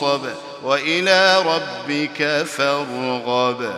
فانصب وإلى ربك فارغب.